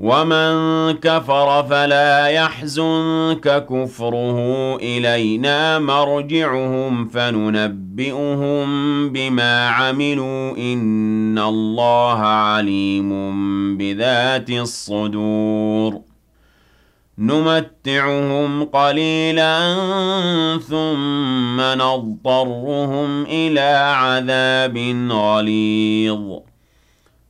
وَمَن كَفَرَ فَلَا يَحْزُنكَ كُفْرُهُ ۖ إِلَيْنَا مَرْجِعُهُمْ فَنُنَبِّئُهُم بِمَا عَمِلُوا ۚ إِنَّ اللَّهَ عَلِيمٌ بِذَاتِ الصُّدُورِ نُمَتِّعُهُمْ قَلِيلًا ثُمَّ نَضْطَرُّهُمْ إِلَىٰ عَذَابٍ غَلِيظٍ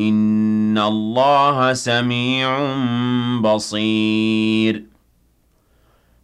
إِنَّ اللَّهَ سَمِيعٌ بَصِيرٌ